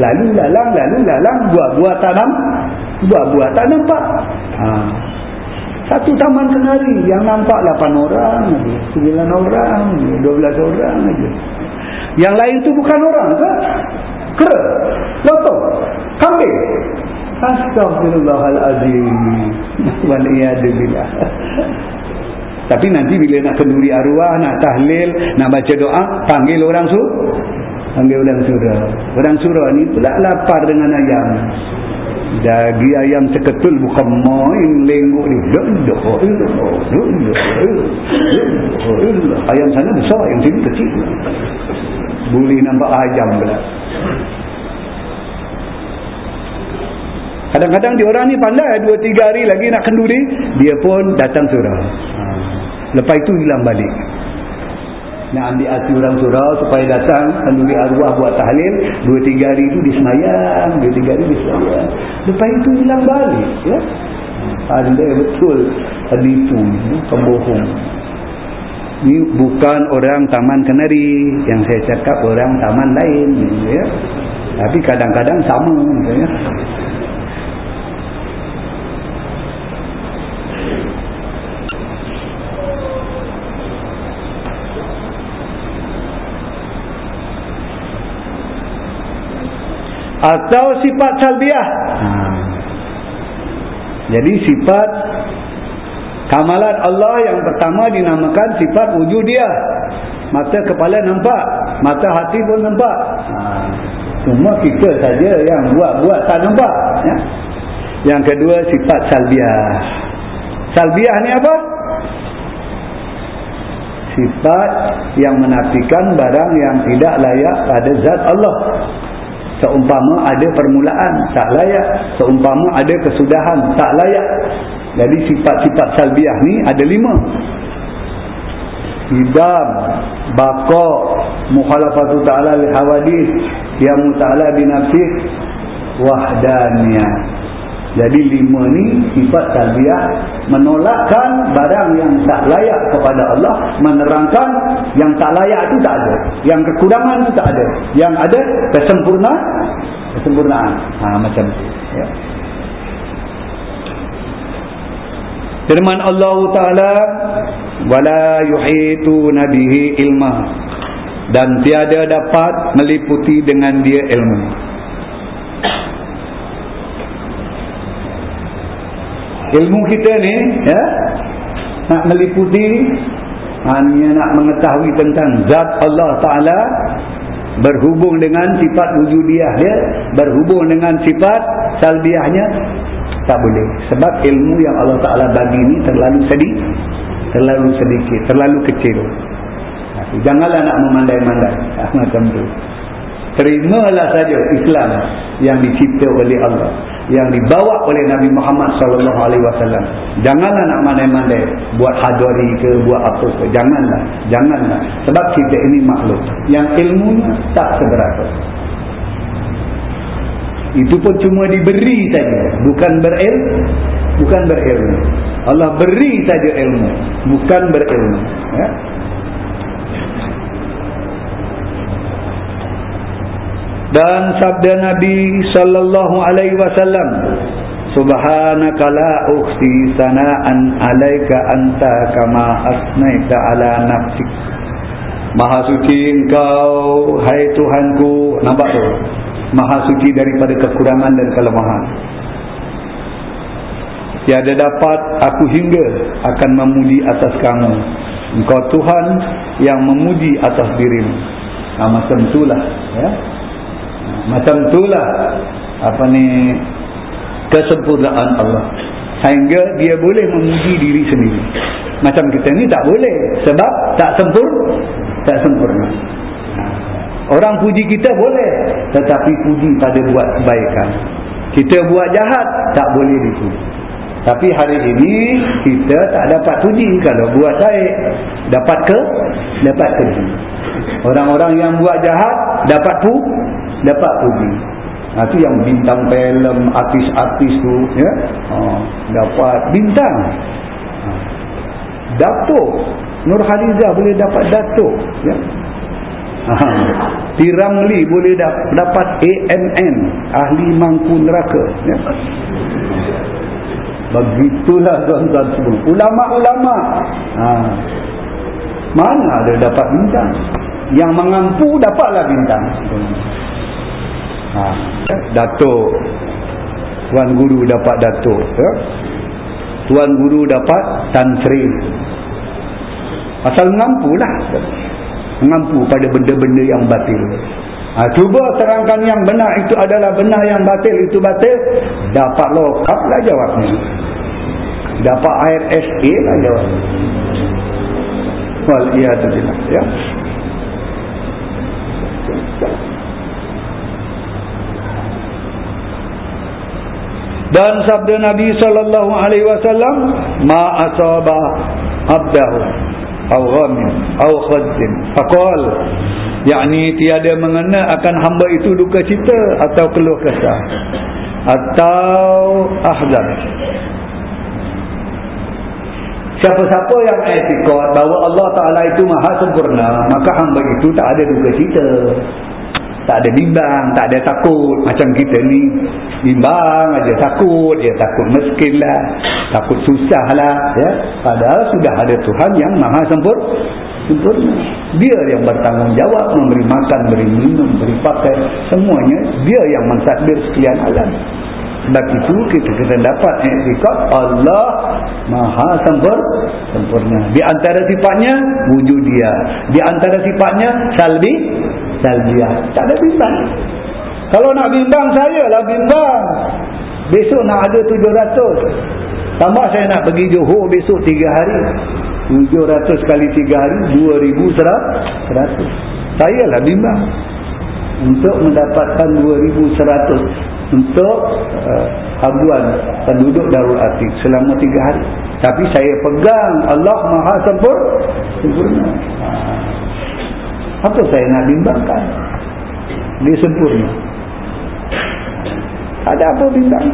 lalu lalang, lalu lalang, buat-buat tak nampak. Buat-buat tak nampak. Ha. Satu taman kenari yang nampak 8 orang, 9 orang, 12 orang aja. Yang lain tu bukan orang ke? Kera, lotok, kambing. Astagfirullahaladzim. Waliyadzubillah. Tapi nanti bila nak kenduri arwah, nak tahlil, nak baca doa, panggil orang su panggil orang surah orang surah ni pula lapar dengan ayam dagi ayam seketul bukan main lengguk ni ayam sana besar yang sini kecil. Boleh nampak ayam pula. Kadang-kadang dia orang ni pandai dua tiga hari lagi nak kenduri dia pun datang surah ha. lepas itu hilang balik nak ambil hati orang surau supaya datang kenduri arwah buat tahlil dua tiga hari itu disemayang dua tiga hari disemayang lepas itu hilang balik ya. Anda betul. Penipu ya? pembohong. Ini bukan orang taman kenari yang saya cakap orang taman lain ya. Tapi kadang-kadang sama misalnya atau sifat salbiah ha. jadi sifat kamalat Allah yang pertama dinamakan sifat wujud dia mata kepala nampak mata hati pun nampak ha. cuma kita saja yang buat-buat tak nampak ya? yang kedua sifat salbiah salbiah ni apa? sifat yang menafikan barang yang tidak layak pada zat Allah seumpama ada permulaan tak layak. Seumpama ada kesudahan tak layak. Jadi sifat-sifat salbiah ni ada lima. Idam bakok mukhalafatu ta'ala lihawadis yang muta'ala binafsih wahdaniyah jadi lima ni sifat talbiah menolakkan barang yang tak layak kepada Allah, menerangkan yang tak layak itu tak ada, yang kekurangan itu tak ada, yang ada kesempurnaan, kesempurnaan. Ha, macam tu. Ya. Firman Allah Taala, "Wala yuhitu nabihi ilma." Dan tiada dapat meliputi dengan dia ilmu. Ilmu kita ni ya nak meliputi hanya nak mengetahui tentang zat Allah Ta'ala berhubung dengan sifat wujudiah dia berhubung dengan sifat salbiahnya tak boleh. Sebab ilmu yang Allah Ta'ala bagi ni terlalu sedih terlalu sedikit terlalu kecil. Janganlah nak memandai-mandai. Macam tu terimalah saja Islam yang dicipta oleh Allah yang dibawa oleh Nabi Muhammad sallallahu alaihi wasallam. Janganlah nak mandai-mandai buat hadari ke buat apa ke. Janganlah janganlah. Sebab kita ini makhluk yang ilmunya tak seberapa. Itu pun cuma diberi saja bukan berilmu. Bukan berilmu. Allah beri saja ilmu bukan berilmu ya dan sabda Nabi sallallahu alaihi wasallam Subhanaka la ukhsi sana'an 'alaika anta kama asnaita 'ala nafsik. Maha suci engkau hai Tuhanku nampak tu? Maha suci daripada kekurangan dan kelemahan. Tiada dapat aku hingga akan memuji atas kamu. Engkau Tuhan yang memuji atas dirimu. Nah, Macam itulah ya macam itulah apa ni kesempurnaan Allah. Sehingga dia boleh memuji diri sendiri. Macam kita ni tak boleh sebab tak sempurna. Tak sempurna. Orang puji kita boleh tetapi puji pada buat kebaikan. Kita buat jahat tak boleh dipuji tapi hari ini kita tak dapat puji kalau buat baik. Dapat ke? Dapat puji. Orang-orang yang buat jahat dapat pu dapat puji. Ha, tu yang bintang filem artis-artis tu ya? Ha, dapat bintang. Ha. Datuk Nur Haliza boleh dapat Datuk ya? Ha. Tiramli boleh dapat AMN ahli mangku neraka ya. Begitulah tuan-tuan semua. Ulama-ulama. Ha. mana ada dapat bintang yang mengampu dapatlah bintang ha. datuk. Tuan guru dapat datuk ya. tuan guru dapat tantri. Asal mengampu lah mengampu pada benda-benda yang batil ha, cuba terangkan yang benar itu adalah benar yang batil itu batil dapat lokap lah jawabnya. Dapat air SA lah jawabnya. Wal iya ya. Dan sabda Nabi sallallahu alaihi wasallam ma asaba abdahu aw ghamin aw khaddin faqal yakni tiada mengena akan hamba itu duka cita atau keluh kesah. Atau ahzan. Siapa-siapa yang etikot bahawa Allah Ta'ala itu maha sempurna maka hamba itu tak ada duka cita tak ada bimbang, tak ada takut. Macam kita ni bimbang aja takut. Dia takut miskin lah takut susah lah ya? padahal sudah ada Tuhan yang maha sempur sempurna. Dia yang bertanggungjawab memberi makan, beri minum, beri pakai semuanya dia yang mentadbir sekian alam. Sebab itu kita kena dapat etikat Allah maha sempur, sempurna. Di antara sifatnya wujud dia. Di antara sifatnya salbi salbiah tak ada bimbang. Kalau nak bimbang saya lah bimbang. Besok nak ada 700 tambah saya nak pergi Johor besok 3 hari. 700 kali 3 hari 2100 saya lah bimbang. Untuk mendapatkan 2100 untuk uh, habuan penduduk Darul Atik selama 3 hari. Tapi saya pegang Allah Maha Sempurna apa saya nak bimbangkan? Dia sempurna. Ada apa bimbang?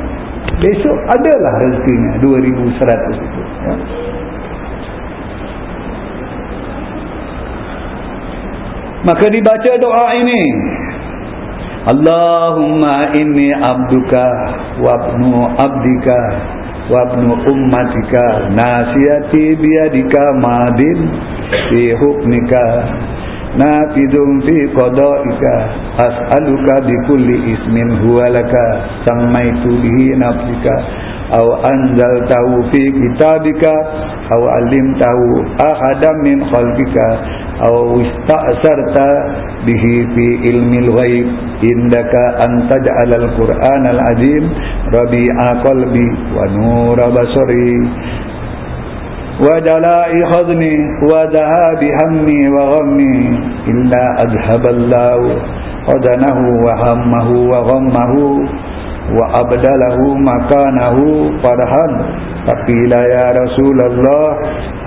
Besok adalah rezekinya 2100 itu ya. maka dibaca doa ini. Allahumma inni abduka wabnu abdika wabnu ummatika. Nasiyati biyadika madin fi hukmika nafidun fi qada'ika. As'aluka bi kulli ismin huwa laka. Sammaitu bihi nafsika. Aw anzaltahu fi kitabika. Aw alimtahu ahadan min khalqika. Aw ista'sarta bihi fi ilmil ghaib. Indaka anta ja'alal qur'anal azim. Rabi'a qalbi wa nura basari وجلاء حزني وذهاب همي وغمي إلا أذهب الله حزنه وهمه وغمه وأبدله مكانه فرحا فقيل يا رسول الله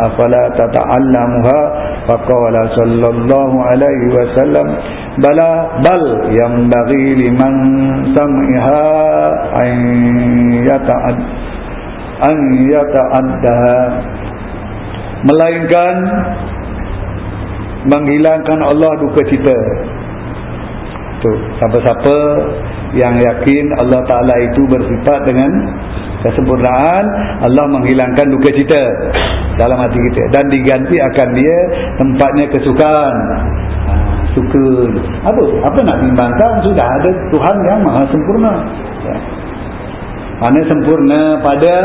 أفلا تتعلمها فقال صلى الله عليه وسلم بلى بل ينبغي لمن سمعها أن يتعد أن يتعدها melainkan menghilangkan Allah duka cita. Tu siapa-siapa yang yakin Allah Ta'ala itu bersifat dengan kesempurnaan Allah menghilangkan duka cita dalam hati kita. Dan diganti akan dia tempatnya kesukaan. Ha, suka. Apa apa nak bimbangkan? Sudah ada Tuhan yang maha sempurna. Ya. Mana sempurna pada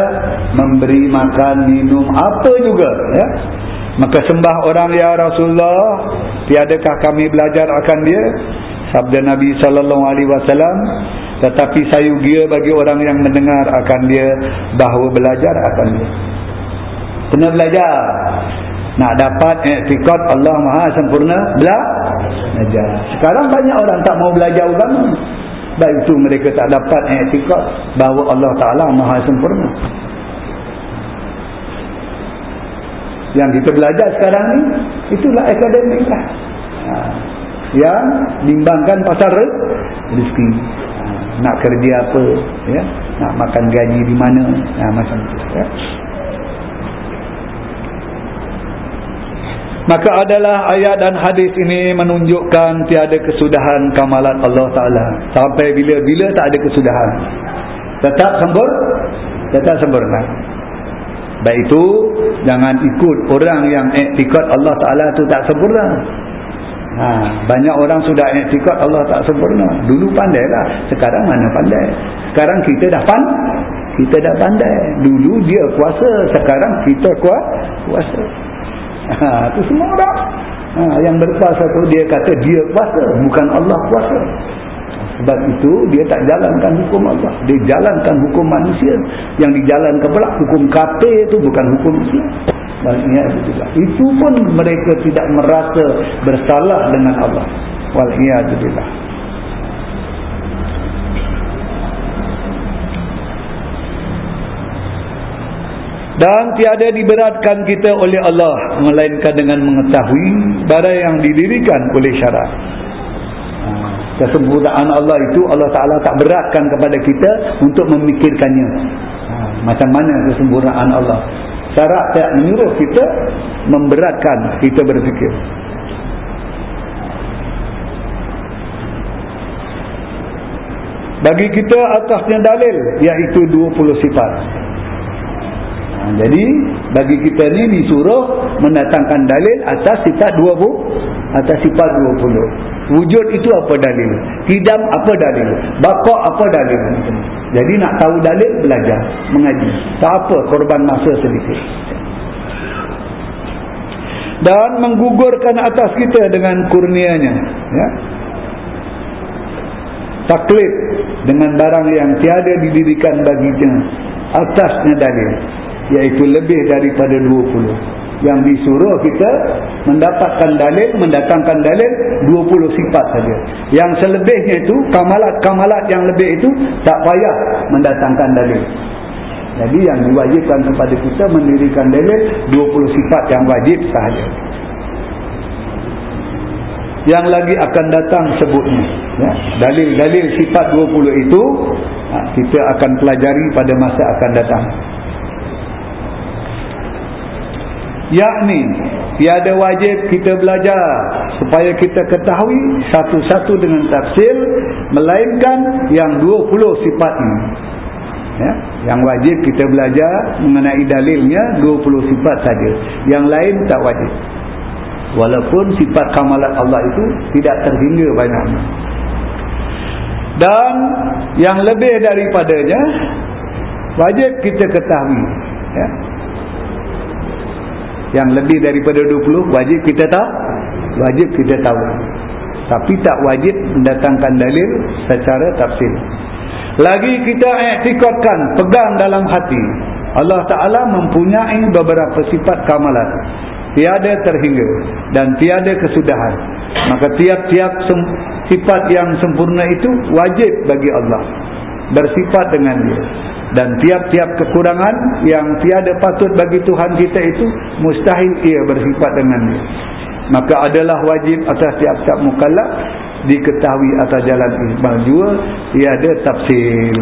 memberi makan, minum, apa juga. Ya? Maka sembah orang ya Rasulullah, tiadakah kami belajar akan dia? Sabda Nabi Sallallahu Alaihi Wasallam. Tetapi sayugia bagi orang yang mendengar akan dia bahawa belajar akan dia. Kena belajar. Nak dapat etikat Allah Maha Sempurna, belajar. Sekarang banyak orang tak mau belajar agama. Sebab itu mereka tak dapat etikad bahawa Allah Ta'ala maha sempurna. Yang kita belajar sekarang ni, itulah akademik lah. Ha. Yang bimbangkan pasal rezeki. Ha. Nak kerja apa, ya? nak makan gaji di mana, ha, macam itu. Ya? Maka adalah ayat dan hadis ini menunjukkan tiada kesudahan kamalat Allah Ta'ala. Sampai bila-bila tak ada kesudahan. Tetap sempur, tetap sempurna. Baik itu, jangan ikut orang yang iktikad Allah Ta'ala itu tak sempurna. Ha, banyak orang sudah iktikad Allah tak sempurna. Dulu pandai lah. Sekarang mana pandai? Sekarang kita dah pandai. Kita dah pandai. Dulu dia kuasa. Sekarang kita kuasa. Ha, itu semua orang. Ha, yang berkuasa tu dia kata dia kuasa. Bukan Allah kuasa. Sebab itu dia tak jalankan hukum Allah. Dia jalankan hukum manusia. Yang dijalankan pula hukum kafir itu bukan hukum Islam. Itu pun mereka tidak merasa bersalah dengan Allah. Wal'iyadzubillah. Dan tiada diberatkan kita oleh Allah melainkan dengan mengetahui barang yang didirikan oleh syarat. Ha, kesempurnaan Allah itu Allah Ta'ala tak beratkan kepada kita untuk memikirkannya. Ha, macam mana kesempurnaan Allah? Syarat tak menyuruh kita memberatkan kita berfikir. Bagi kita atasnya dalil iaitu 20 sifat jadi bagi kita ni disuruh mendatangkan dalil atas sifat 20 atas sifat 20. Wujud itu apa dalil? Kidam apa dalil? Baqa apa dalil? Jadi nak tahu dalil belajar, mengaji. Tak apa korban masa sedikit. Dan menggugurkan atas kita dengan kurnianya, ya. Taklid dengan barang yang tiada didirikan baginya atasnya dalil iaitu lebih daripada 20 yang disuruh kita mendapatkan dalil mendatangkan dalil 20 sifat saja yang selebihnya itu kamalat-kamalat yang lebih itu tak payah mendatangkan dalil jadi yang diwajibkan kepada kita mendirikan dalil 20 sifat yang wajib sahaja yang lagi akan datang sebutnya ya. dalil-dalil ya. sifat 20 itu ha, kita akan pelajari pada masa akan datang yakni tiada wajib kita belajar supaya kita ketahui satu-satu dengan tafsir melainkan yang 20 sifat ini ya? yang wajib kita belajar mengenai dalilnya 20 sifat saja. Yang lain tak wajib. Walaupun sifat kamalat Allah itu tidak terhingga banyaknya dan yang lebih daripadanya wajib kita ketahui. Ya yang lebih daripada 20 wajib kita tahu wajib kita tahu. Tapi tak wajib mendatangkan dalil secara tafsir. Lagi kita iktikadkan pegang dalam hati. Allah Ta'ala mempunyai beberapa sifat kamalan tiada terhingga dan tiada kesudahan. Maka tiap-tiap sifat yang sempurna itu wajib bagi Allah bersifat dengan dia. Dan tiap-tiap kekurangan yang tiada patut bagi Tuhan kita itu mustahil ia bersifat dengan dia. Maka adalah wajib atas tiap-tiap mukallaf diketahui atas jalan isbal jua tiada tafsir.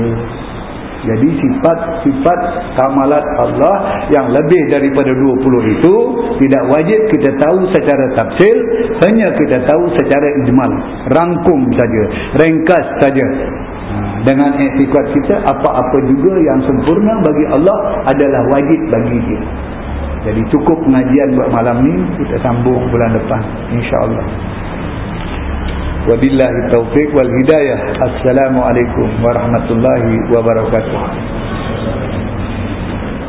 Jadi sifat-sifat kamalat Allah yang lebih daripada 20 itu tidak wajib kita tahu secara tafsir hanya kita tahu secara ijmal rangkum saja ringkas saja dengan etikot kita apa-apa juga yang sempurna bagi Allah adalah wajib bagi dia. Jadi cukup pengajian buat malam ni kita sambung bulan depan insyaAllah. Wabillahi taufiq wal hidayah. Assalamualaikum warahmatullahi wabarakatuh.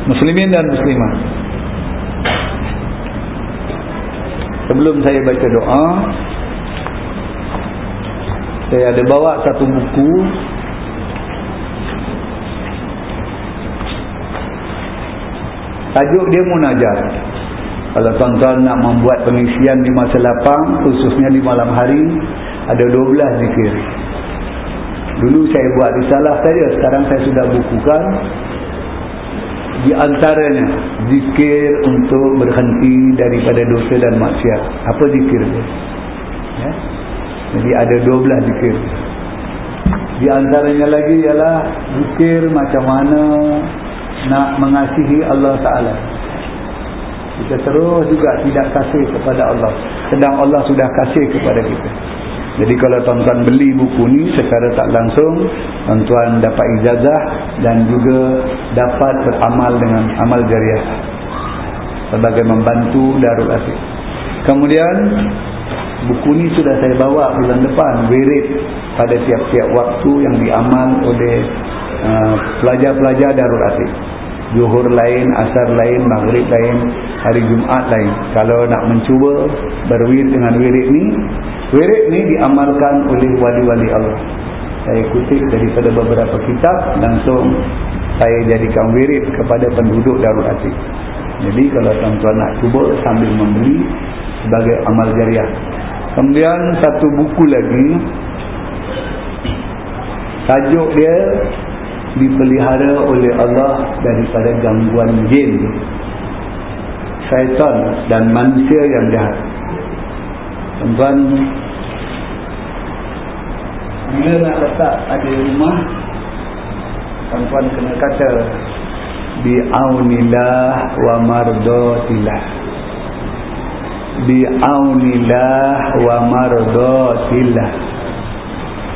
Muslimin dan muslimah. Sebelum saya baca doa saya ada bawa satu buku Tajuk dia munajat. Kalau tuan-tuan nak membuat pengisian di masa lapang, khususnya di malam hari, ada 12 zikir. Dulu saya buat risalah saja, sekarang saya sudah bukukan. Di antaranya, zikir untuk berhenti daripada dosa dan maksiat. Apa zikir dia? Ya? Jadi ada 12 zikir. Di antaranya lagi ialah zikir macam mana nak mengasihi Allah Ta'ala. Kita terus juga tidak kasih kepada Allah. Sedang Allah sudah kasih kepada kita. Jadi kalau tuan-tuan beli buku ni secara tak langsung tuan-tuan dapat ijazah dan juga dapat beramal dengan amal jariah. Sebagai membantu Darul Afiq. Kemudian buku ni sudah saya bawa bulan depan wirid pada tiap-tiap waktu yang diamal oleh uh, pelajar-pelajar uh, Darul Afiq Zuhur lain, asar lain, maghrib lain, hari Jumaat lain. Kalau nak mencuba berwirid dengan wirid ni, wirid ni diamalkan oleh wali-wali Allah. Saya kutip daripada beberapa kitab, langsung saya jadikan wirid kepada penduduk Darul Atik. Jadi kalau tuan-tuan nak cuba sambil membeli sebagai amal jariah. Kemudian satu buku lagi, tajuk dia dipelihara oleh Allah daripada gangguan jin syaitan dan manusia yang jahat. Tuan bila nak letak ada rumah tuan kena kata bi'aunillah wa mardotillah bi'aunillah wa mardotillah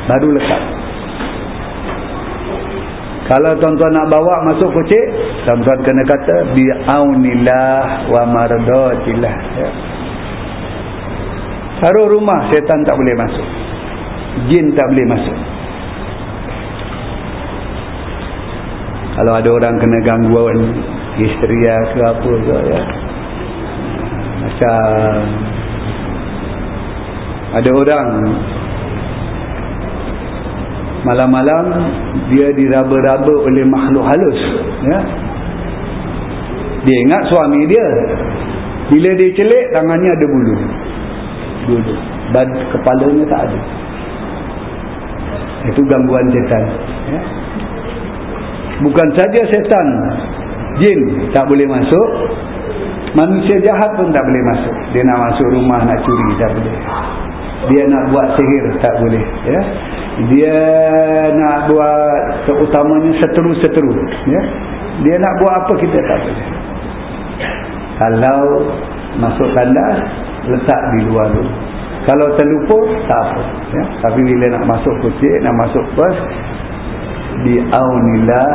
baru letak kalau tuan-tuan nak bawa masuk kocik, tuan-tuan kena kata bi'aunillah wa mardatillah. Ya. Taruh rumah setan tak boleh masuk. Jin tak boleh masuk. Kalau ada orang kena gangguan histeria ke apa ke ya. Macam ada orang malam-malam dia diraba-raba oleh makhluk halus ya. Dia ingat suami dia. Bila dia celik tangannya ada bulu. Bulu. Dan kepalanya tak ada. Itu gangguan setan ya. Bukan saja setan jin tak boleh masuk. Manusia jahat pun tak boleh masuk. Dia nak masuk rumah nak curi tak boleh dia nak buat sihir tak boleh ya. Dia nak buat keutamanya seteru-seteru ya. Dia nak buat apa kita tak boleh. Kalau masuk kandas letak di luar dulu kalau terlupa tak apa ya. Tapi bila nak masuk kecil nak masuk pos di aunillah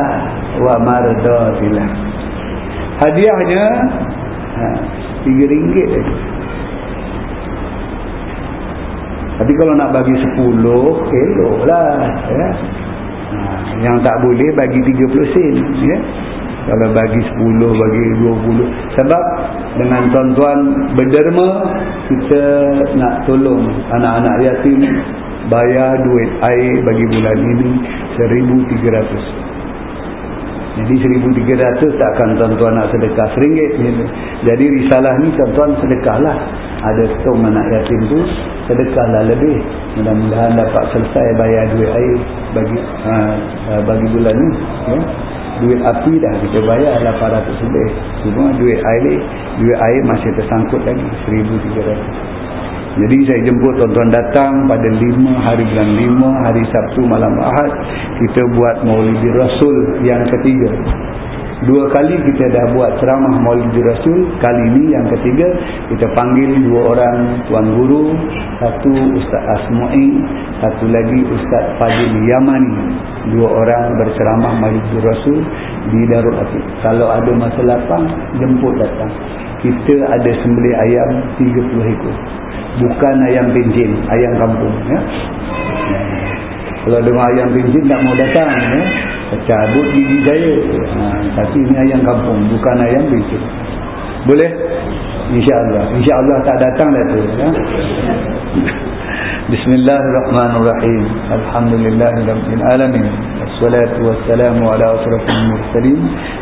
wa mardatillah hadiahnya ha, 3 ringgit aja tapi kalau nak bagi 10 elok lah ya. ha, yang tak boleh bagi 30 sen ya. kalau bagi 10 bagi 20 sebab dengan tuan-tuan berderma kita nak tolong anak-anak yatim bayar duit air bagi bulan ini 1300 jadi 1300 takkan tuan-tuan nak sedekah seringgit jadi risalah ni tuan-tuan sedekahlah ada setong anak yatim tu sedekahlah lebih mudah-mudahan dapat selesai bayar duit air bagi uh, uh, bagi bulan ni ya. duit api dah kita bayar 800 lebih cuma duit air duit air masih tersangkut lagi 1300 jadi saya jemput tuan-tuan datang pada 5 hari bulan 5 hari Sabtu malam Ahad kita buat Maulid Rasul yang ketiga. Dua kali kita dah buat ceramah Maulid Rasul, kali ini yang ketiga kita panggil dua orang tuan guru, satu Ustaz Asmu'i, satu lagi Ustaz Fadil Yamani. Dua orang berceramah Maulid Rasul di Darul Afiq. Kalau ada masa lapang, jemput datang. Kita ada sembelih ayam 30 ekor bukan ayam benjin ayam kampung ya kalau dengar ayam benjin tak mau datang ya. Cabut gigi saya. Ha, tapi ini ayam kampung bukan ayam benjin boleh? Insyaallah. Insyaallah tak datang dah tu ya. Bismillahirrahmanirrahim. Alhamdulillahirabbil alamin. Wassalatu wassalamu ala asrafil mursalin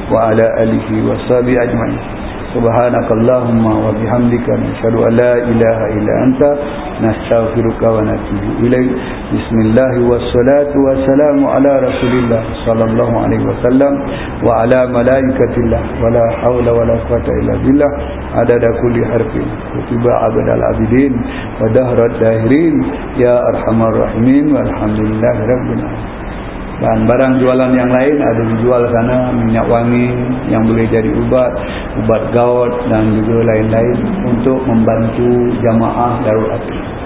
wa ala alihi washabihi ajma'in subhanakallahumma wa bihamdika nashhadu an la ilaha illa anta nastaghfiruka wa natubu ilaik bismillah wassalatu wassalamu ala rasulillah sallallahu alaihi wasallam wa ala malaikatillah wala haula wala quwata illa billah. Adada kulli harfin kutiba abadal abidin wa dahrat dahirin ya arhamar rahimin walhamdulillahi rabbil alamin dan barang jualan yang lain ada dijual sana minyak wangi yang boleh jadi ubat ubat gaut dan juga lain-lain untuk membantu jamaah darul api